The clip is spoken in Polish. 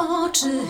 oczy.